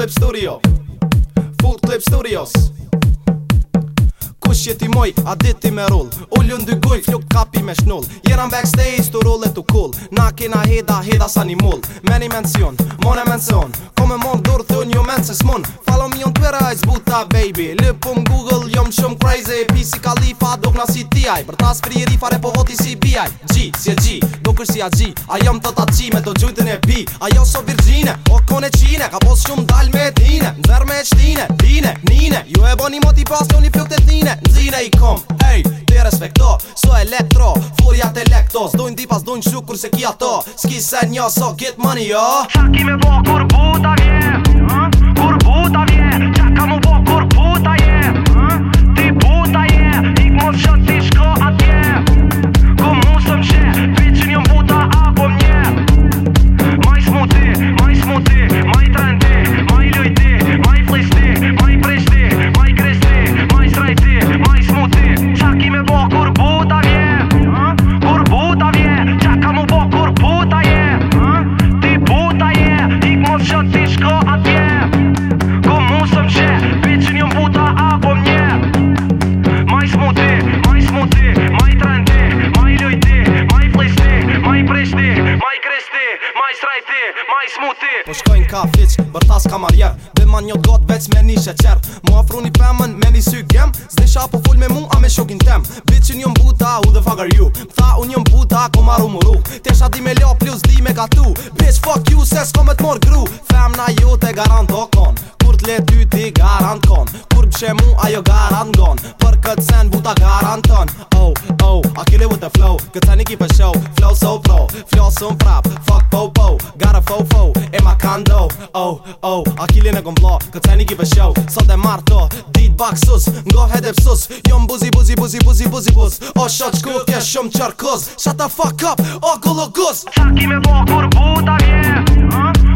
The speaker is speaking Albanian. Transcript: Clip Studio Full Clip Studios Kush jeti moj, a diti me roll Ullën dy gull, fluk kapi me shnull Jena në backstage, të rollet të kull cool. Na kena heda, heda sa një mull Meni mencion, mone mencion me mon dur thë një jo men se s'mon Follow me on Twitter ajz buta baby Lëpëm Google jom shumë crazy Pi si kalifa dok na si ti aj ta s'pri fare rifare po voti si pi G, si e G, dok është si a G A jom të ta qi me do gjujtën e pi A jo so virgjine, o kone qine Ka pos shumë dal me tine Nëzër me e qtine, tine, nine Ju e boni moti pas një një e tine i kom, ej, te respekto So elektro, furia te elektos Dojnë di pas shukur se ki ato Ski se so get money, jo ki me vajs mu ti Më po ka fiq, bër ka marjer Dhe man një got veç me një sheqer Mo afru një pëmën, me një sy gem Zdisha po fol me mua a me shokin tem Bitchin një mbuta, who the fuck are you? tha un një mbuta, ko maru muru Tesha di me lo, plus di me gatu Bitch fuck you, se s'ko me t'mor gru Fam na ju te garant Kur t'le ty ti garant kon Kur bëshe mu, ajo garant with the flow Cause tani a show Flow so flow Flow so prap Fuck po po Got a fo-fo In my condo Oh, oh A killin e gon vlo Cause tani a show Sol de marto Dit bak sus Ngo head sus psus Jom buzi buzi buzi buzi buzi buz O shot shku Kje shum qarkoz Shut the fuck up O gullo guz Sa me bo kur buta je yeah.